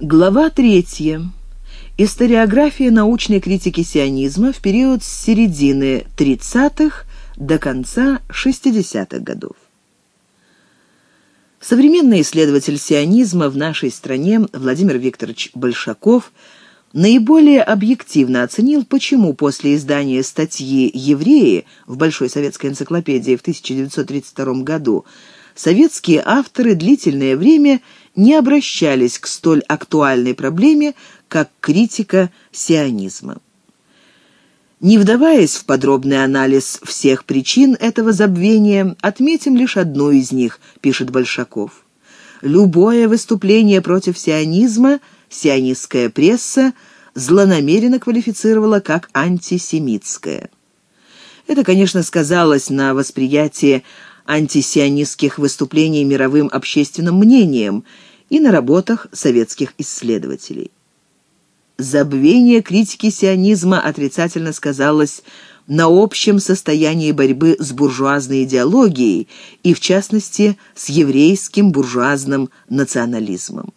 Глава третья. Историография научной критики сионизма в период с середины 30-х до конца 60-х годов. Современный исследователь сионизма в нашей стране Владимир Викторович Большаков наиболее объективно оценил, почему после издания статьи «Евреи» в Большой советской энциклопедии в 1932 году советские авторы длительное время не обращались к столь актуальной проблеме, как критика сионизма. Не вдаваясь в подробный анализ всех причин этого забвения, отметим лишь одну из них, пишет Большаков. Любое выступление против сионизма сионистская пресса злонамеренно квалифицировала как антисемитское. Это, конечно, сказалось на восприятии антисионистских выступлений мировым общественным мнением и на работах советских исследователей. Забвение критики сионизма отрицательно сказалось на общем состоянии борьбы с буржуазной идеологией и, в частности, с еврейским буржуазным национализмом.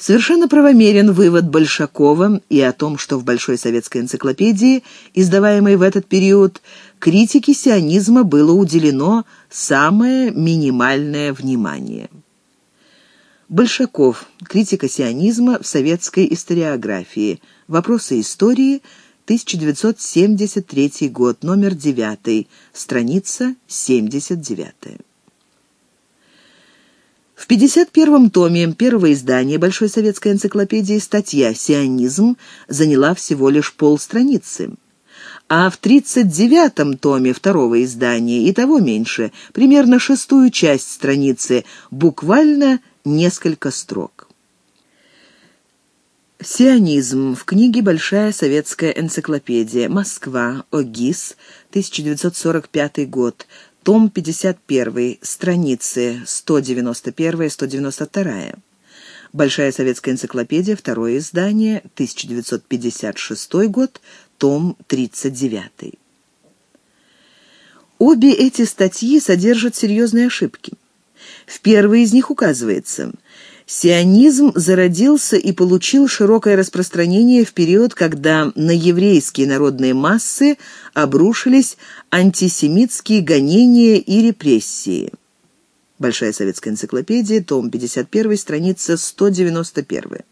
Совершенно правомерен вывод Большакова и о том, что в Большой советской энциклопедии, издаваемой в этот период, критике сионизма было уделено самое минимальное внимание. Большаков. Критика сионизма в советской историографии. Вопросы истории. 1973 год. Номер 9. Страница 79. В 51-м томе первого издания Большой советской энциклопедии статья «Сионизм» заняла всего лишь полстраницы а в 39-м томе второго издания и того меньше, примерно шестую часть страницы, буквально несколько строк. Сионизм. В книге «Большая советская энциклопедия. Москва. ОГИС. 1945 год. Том 51. Страницы 191-192. Большая советская энциклопедия. Второе издание. 1956 год том 39. Обе эти статьи содержат серьезные ошибки. В первой из них указывается – Сионизм зародился и получил широкое распространение в период, когда на еврейские народные массы обрушились антисемитские гонения и репрессии. Большая советская энциклопедия, том 51, страница 191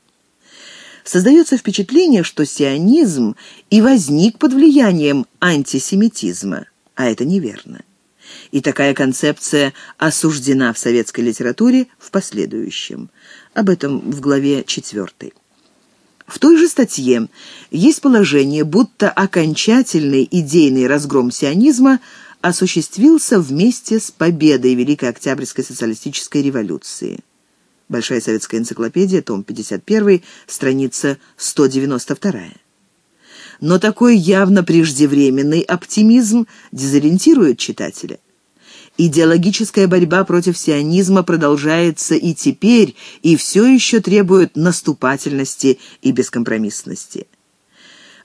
создается впечатление, что сионизм и возник под влиянием антисемитизма, а это неверно. И такая концепция осуждена в советской литературе в последующем. Об этом в главе 4. В той же статье есть положение, будто окончательный идейный разгром сионизма осуществился вместе с победой Великой Октябрьской социалистической революции. Большая советская энциклопедия, том 51, страница 192. Но такой явно преждевременный оптимизм дезориентирует читателя. Идеологическая борьба против сионизма продолжается и теперь, и все еще требует наступательности и бескомпромиссности.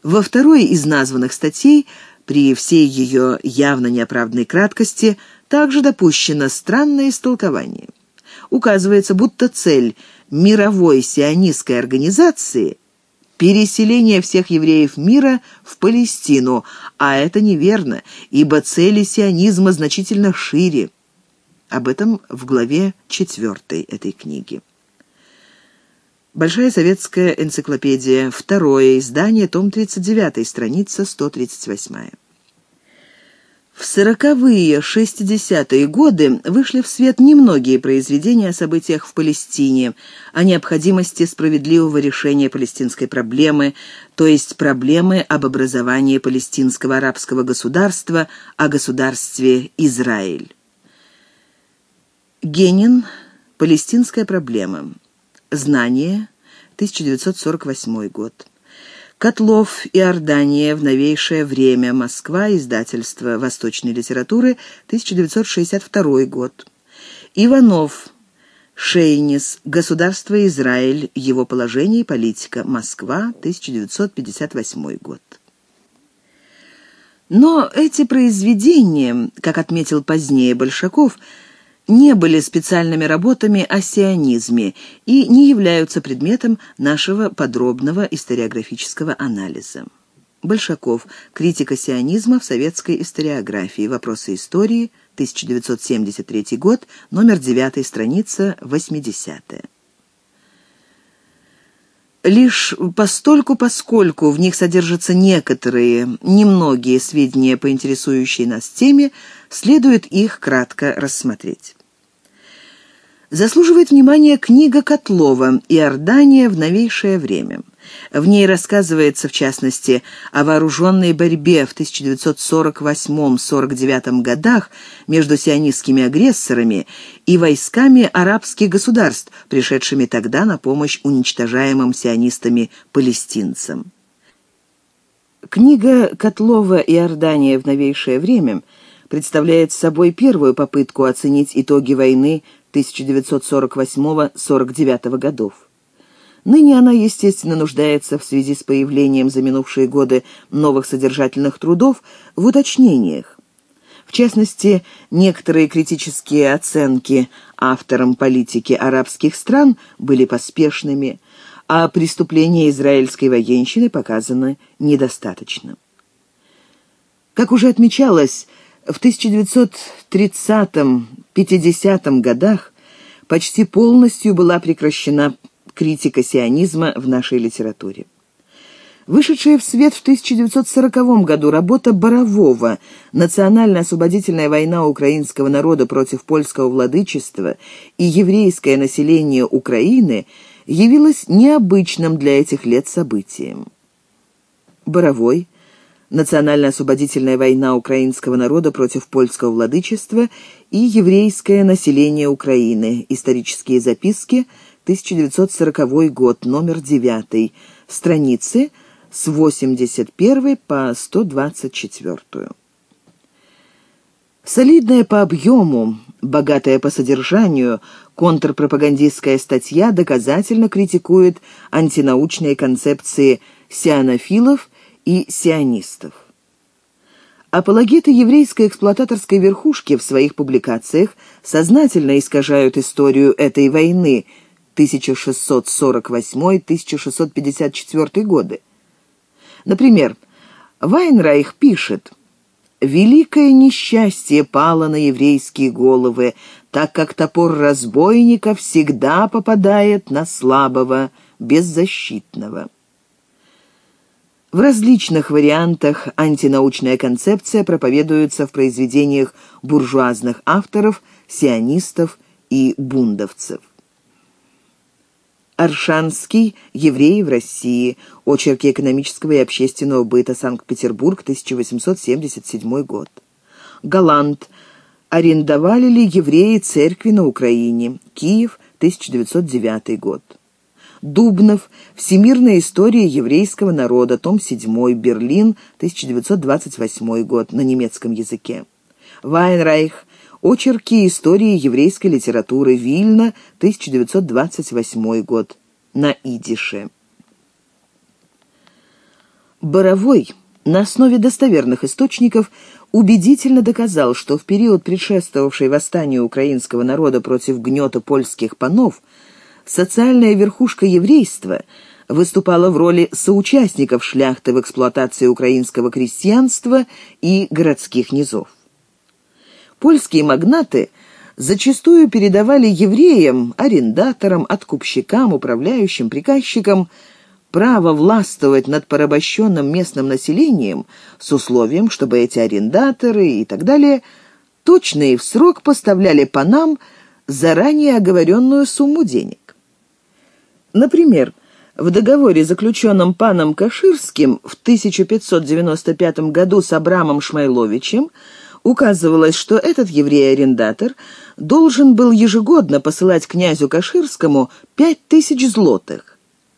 Во второй из названных статей, при всей ее явно неоправданной краткости, также допущено странное истолкование – указывается, будто цель мировой сионистской организации – переселение всех евреев мира в Палестину, а это неверно, ибо цели сионизма значительно шире. Об этом в главе 4 этой книги. Большая советская энциклопедия, второе издание, том 39, страница 138. В сороковые, шестидесятые годы вышли в свет немногие произведения о событиях в Палестине, о необходимости справедливого решения палестинской проблемы, то есть проблемы об образовании палестинского арабского государства, о государстве Израиль. Генин. Палестинская проблема. Знание. 1948 год. Котлов, Иордания в новейшее время. Москва. Издательство «Восточной литературы», 1962 год. Иванов. Шейнис. Государство Израиль. Его положение и политика. Москва. 1958 год. Но эти произведения, как отметил позднее Большаков, не были специальными работами о сионизме и не являются предметом нашего подробного историографического анализа. Большаков. Критика сионизма в советской историографии. Вопросы истории. 1973 год. Номер 9. Страница 80. Лишь постольку, поскольку в них содержатся некоторые, немногие сведения по интересующей нас теме, следует их кратко рассмотреть. Заслуживает внимания книга Котлова «Иордания в новейшее время». В ней рассказывается, в частности, о вооруженной борьбе в 1948-49 годах между сионистскими агрессорами и войсками арабских государств, пришедшими тогда на помощь уничтожаемым сионистами-палестинцам. Книга Котлова «Иордания в новейшее время» представляет собой первую попытку оценить итоги войны 1948-49 годов. Ныне она, естественно, нуждается в связи с появлением за минувшие годы новых содержательных трудов в уточнениях. В частности, некоторые критические оценки авторам политики арабских стран были поспешными, а преступления израильской военщины показаны недостаточно. Как уже отмечалось, в 1930-50 годах почти полностью была прекращена критика сионизма в нашей литературе. Вышедшая в свет в 1940 году работа Борового «Национально-освободительная война украинского народа против польского владычества и еврейское население Украины» явилась необычным для этих лет событием. Боровой национально-освободительная война украинского народа против польского владычества и еврейское население Украины. Исторические записки, 1940 год, номер 9, страницы с 81 по 124. Солидная по объему, богатая по содержанию, контрпропагандистская статья доказательно критикует антинаучные концепции сианофилов и сионистов. Апологеты еврейской эксплуататорской верхушки в своих публикациях сознательно искажают историю этой войны 1648-1654 годы. Например, Вайнрайх пишет «Великое несчастье пало на еврейские головы, так как топор разбойника всегда попадает на слабого, беззащитного». В различных вариантах антинаучная концепция проповедуется в произведениях буржуазных авторов, сионистов и бундовцев. Аршанский «Евреи в России. Очерки экономического и общественного быта. Санкт-Петербург. 1877 год». Галант «Арендовали ли евреи церкви на Украине? Киев. 1909 год». Дубнов. Всемирная история еврейского народа. Том 7. Берлин. 1928 год. На немецком языке. Вайнрайх. Очерки истории еврейской литературы. Вильна. 1928 год. На идише. Боровой на основе достоверных источников убедительно доказал, что в период, предшествовавший восстанию украинского народа против гнета польских панов, социальная верхушка еврейства выступала в роли соучастников шляхты в эксплуатации украинского крестьянства и городских низов. Польские магнаты зачастую передавали евреям, арендаторам, откупщикам, управляющим, приказчикам право властвовать над порабощенным местным населением с условием, чтобы эти арендаторы и так далее точно и в срок поставляли панам заранее оговоренную сумму денег. Например, в договоре, заключенном паном Каширским в 1595 году с Абрамом Шмайловичем, указывалось, что этот еврей-арендатор должен был ежегодно посылать князю Каширскому пять тысяч злотых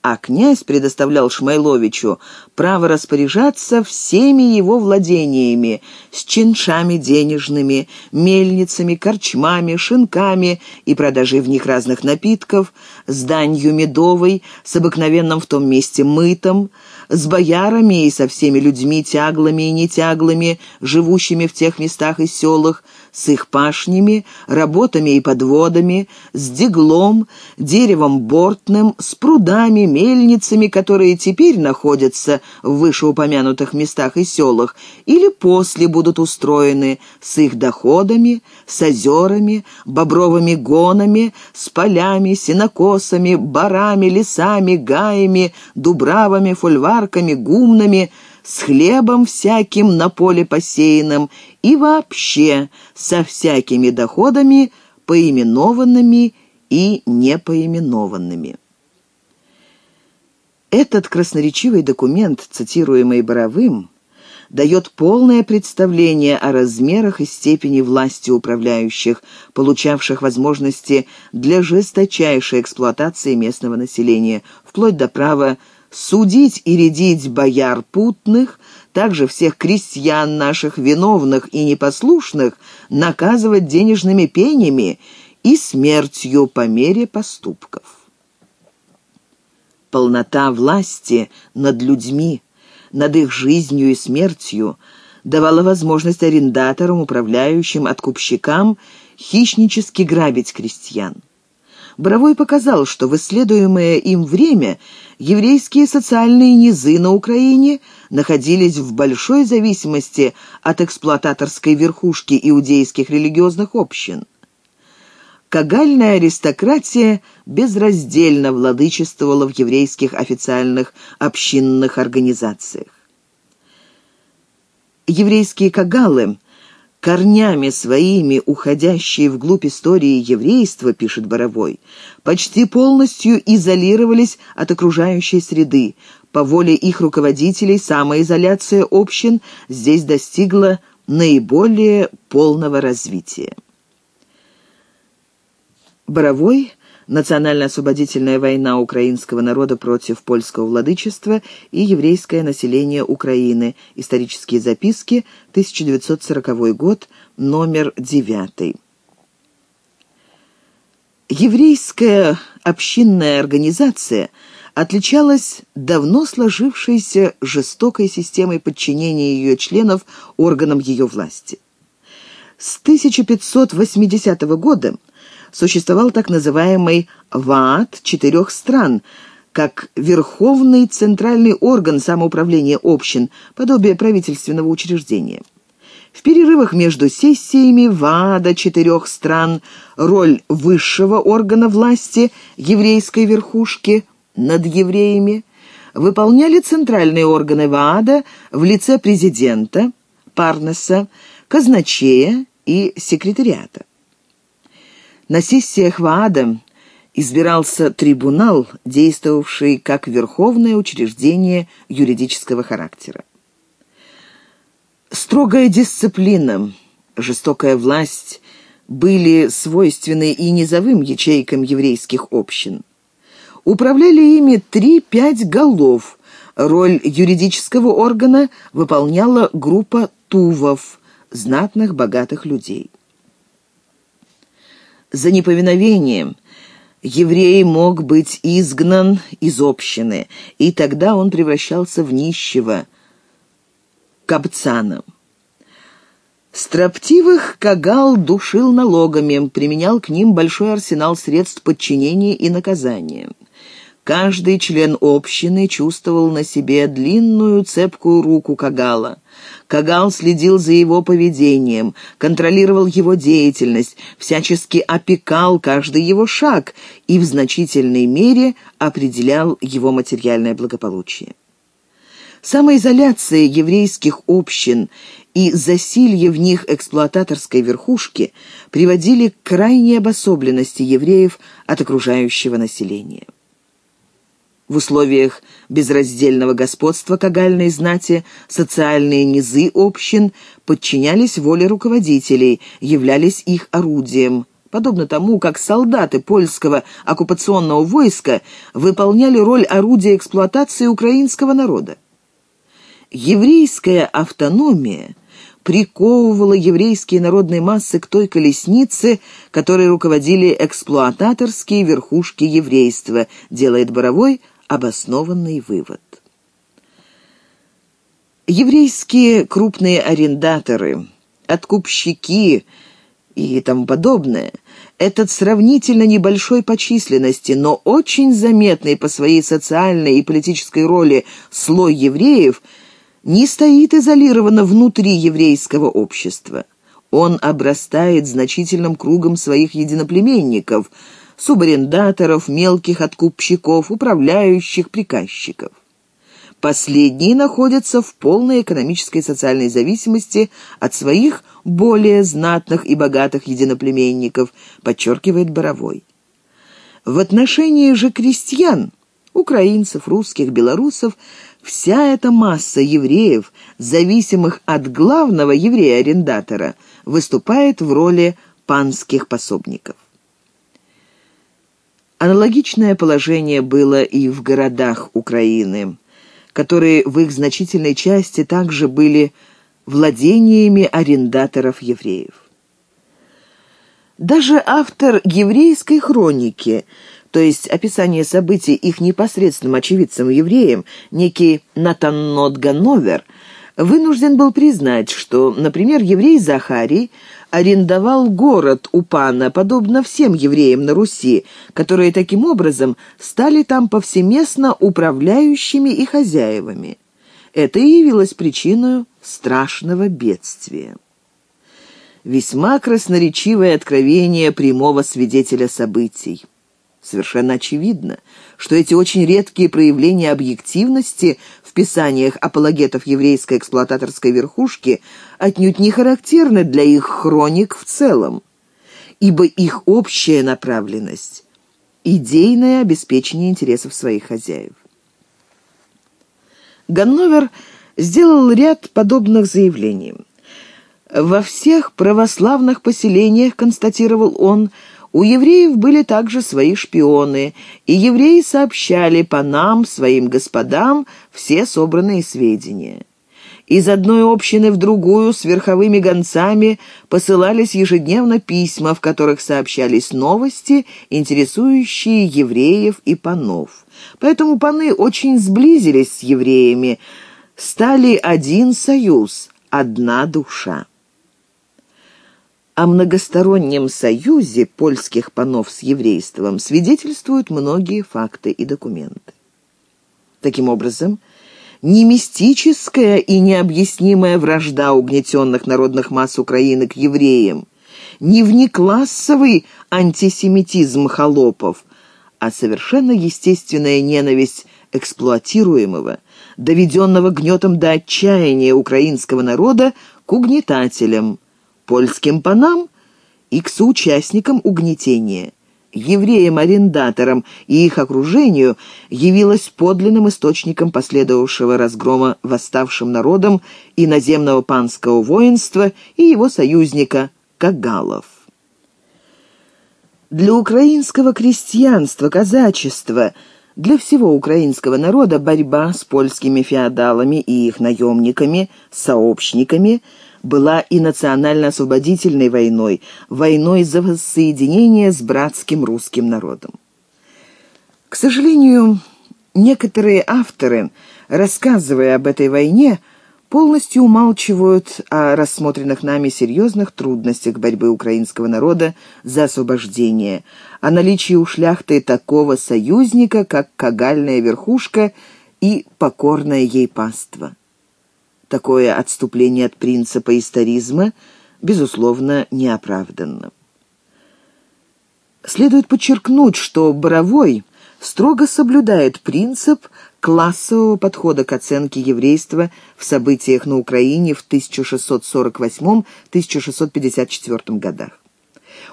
а князь предоставлял Шмайловичу право распоряжаться всеми его владениями, с чиншами денежными, мельницами, корчмами, шинками и продажей в них разных напитков, с медовой, с обыкновенным в том месте мытом, с боярами и со всеми людьми, тяглыми и нетяглыми, живущими в тех местах и селах, с их пашнями, работами и подводами, с деглом, деревом бортным, с прудами, мельницами, которые теперь находятся в вышеупомянутых местах и селах, или после будут устроены, с их доходами, с озерами, бобровыми гонами, с полями, сенокосами, барами, лесами, гаями, дубравами, фольварками, гумнами, с хлебом всяким на поле посеянным и вообще со всякими доходами, поименованными и непоименованными. Этот красноречивый документ, цитируемый Боровым, дает полное представление о размерах и степени власти управляющих, получавших возможности для жесточайшей эксплуатации местного населения, вплоть до права судить и рядить бояр путных, также всех крестьян наших виновных и непослушных наказывать денежными пенями и смертью по мере поступков. Полнота власти над людьми, над их жизнью и смертью давала возможность арендаторам, управляющим, откупщикам хищнически грабить крестьян. Боровой показал, что в исследуемое им время еврейские социальные низы на Украине находились в большой зависимости от эксплуататорской верхушки иудейских религиозных общин. Кагальная аристократия безраздельно владычествовала в еврейских официальных общинных организациях. Еврейские кагалы корнями своими уходящие вглубь истории еврейства, пишет Боровой, почти полностью изолировались от окружающей среды. По воле их руководителей самоизоляция общин здесь достигла наиболее полного развития. Боровой – национально-освободительная война украинского народа против польского владычества и еврейское население Украины. Исторические записки, 1940 год, номер 9. Еврейская общинная организация отличалась давно сложившейся жестокой системой подчинения ее членов органам ее власти. С 1580 года существовал так называемый ВААТ четырех стран, как Верховный Центральный орган самоуправления общин, подобие правительственного учреждения. В перерывах между сессиями ВАДа четырех стран роль высшего органа власти еврейской верхушки над евреями выполняли центральные органы ВААДа в лице президента, Парнеса, казначея и секретариата. На сессиях ВААДа избирался трибунал, действовавший как верховное учреждение юридического характера. Строгая дисциплина, жестокая власть были свойственны и низовым ячейкам еврейских общин. Управляли ими три-пять голов. Роль юридического органа выполняла группа тувов, знатных богатых людей. За неповиновением еврей мог быть изгнан из общины, и тогда он превращался в нищего, капцана. Строптивых Кагал душил налогами, применял к ним большой арсенал средств подчинения и наказания. Каждый член общины чувствовал на себе длинную цепкую руку Кагала. Кагал следил за его поведением, контролировал его деятельность, всячески опекал каждый его шаг и в значительной мере определял его материальное благополучие. Самоизоляция еврейских общин и засилье в них эксплуататорской верхушки приводили к крайней обособленности евреев от окружающего населения. В условиях безраздельного господства кагальной знати социальные низы общин подчинялись воле руководителей, являлись их орудием, подобно тому, как солдаты польского оккупационного войска выполняли роль орудия эксплуатации украинского народа. Еврейская автономия приковывала еврейские народные массы к той колеснице, которой руководили эксплуататорские верхушки еврейства, делает Боровой – обоснованный вывод. Еврейские крупные арендаторы, откупщики и тому подобное. Этот сравнительно небольшой по численности, но очень заметный по своей социальной и политической роли слой евреев не стоит изолированно внутри еврейского общества. Он обрастает значительным кругом своих единоплеменников, субарендаторов, мелких откупщиков, управляющих, приказчиков. Последние находятся в полной экономической и социальной зависимости от своих более знатных и богатых единоплеменников, подчеркивает Боровой. В отношении же крестьян, украинцев, русских, белорусов, вся эта масса евреев, зависимых от главного еврея-арендатора, выступает в роли панских пособников. Аналогичное положение было и в городах Украины, которые в их значительной части также были владениями арендаторов-евреев. Даже автор еврейской хроники, то есть описание событий их непосредственным очевидцам-евреям, некий Натаннот Ганновер, вынужден был признать, что, например, еврей Захарий арендовал город у пана, подобно всем евреям на Руси, которые таким образом стали там повсеместно управляющими и хозяевами. Это и явилось причиной страшного бедствия. Весьма красноречивое откровение прямого свидетеля событий. Совершенно очевидно, что эти очень редкие проявления объективности писаниях апологетов еврейской эксплуататорской верхушки отнюдь не характерны для их хроник в целом, ибо их общая направленность – идейное обеспечение интересов своих хозяев. Ганновер сделал ряд подобных заявлений. Во всех православных поселениях, констатировал он, у евреев были также свои шпионы, и евреи сообщали по нам, своим господам, все собранные сведения. Из одной общины в другую с верховыми гонцами посылались ежедневно письма, в которых сообщались новости, интересующие евреев и панов. Поэтому паны очень сблизились с евреями, стали один союз, одна душа. О многостороннем союзе польских панов с еврейством свидетельствуют многие факты и документы. Таким образом, не мистическая и необъяснимая вражда угнетенных народных масс Украины к евреям, не внеклассовый антисемитизм холопов, а совершенно естественная ненависть эксплуатируемого, доведенного гнетом до отчаяния украинского народа к угнетателям, польским панам и к соучастникам угнетения евреям-арендаторам и их окружению явилась подлинным источником последовавшего разгрома восставшим народом иноземного панского воинства и его союзника Кагалов. Для украинского крестьянства, казачества, для всего украинского народа борьба с польскими феодалами и их наемниками, сообщниками – была и национально-освободительной войной, войной за воссоединение с братским русским народом. К сожалению, некоторые авторы, рассказывая об этой войне, полностью умалчивают о рассмотренных нами серьезных трудностях борьбы украинского народа за освобождение, о наличии у шляхты такого союзника, как кагальная верхушка и покорное ей паство. Такое отступление от принципа историзма, безусловно, неоправданно. Следует подчеркнуть, что Боровой строго соблюдает принцип классового подхода к оценке еврейства в событиях на Украине в 1648-1654 годах.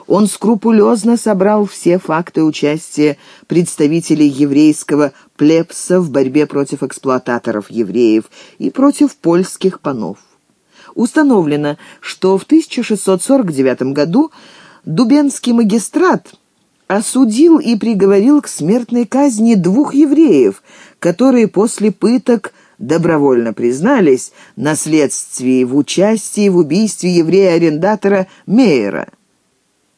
Он скрупулезно собрал все факты участия представителей еврейского плебса в борьбе против эксплуататоров евреев и против польских панов. Установлено, что в 1649 году Дубенский магистрат осудил и приговорил к смертной казни двух евреев, которые после пыток добровольно признались на следствии в участии в убийстве еврея-арендатора Мейера.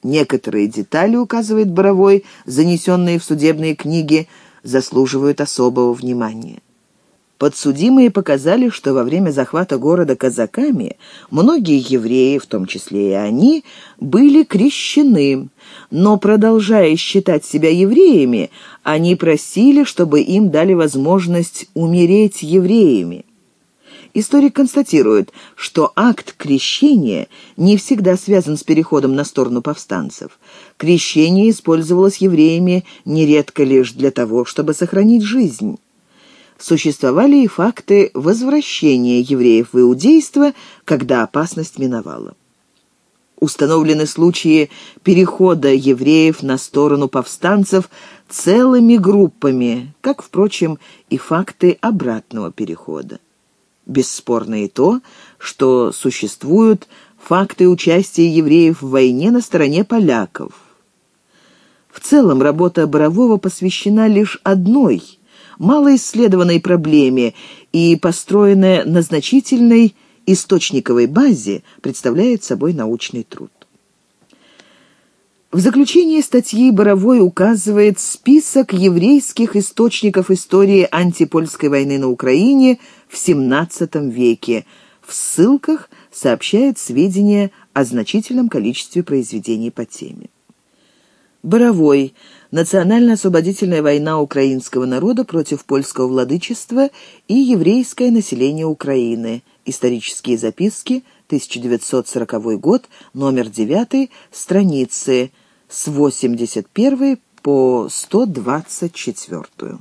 Некоторые детали, указывает Боровой, занесенные в судебные книги, заслуживают особого внимания. подсудимые показали, что во время захвата города казаками многие евреи, в том числе и они, были крещены, но, продолжая считать себя евреями, они просили, чтобы им дали возможность умереть евреями. Историк констатирует, что акт крещения не всегда связан с переходом на сторону повстанцев. Крещение использовалось евреями нередко лишь для того, чтобы сохранить жизнь. Существовали и факты возвращения евреев в иудейство, когда опасность миновала. Установлены случаи перехода евреев на сторону повстанцев целыми группами, как, впрочем, и факты обратного перехода. Бесспорно и то, что существуют факты участия евреев в войне на стороне поляков. В целом работа Борового посвящена лишь одной, малоисследованной проблеме и построенная на значительной источниковой базе представляет собой научный труд. В заключении статьи Боровой указывает список еврейских источников истории антипольской войны на Украине в XVII веке. В ссылках сообщает сведения о значительном количестве произведений по теме. Боровой. Национально-освободительная война украинского народа против польского владычества и еврейское население Украины. Исторические записки, 1940 год, номер 9, страницы с 81 по 124.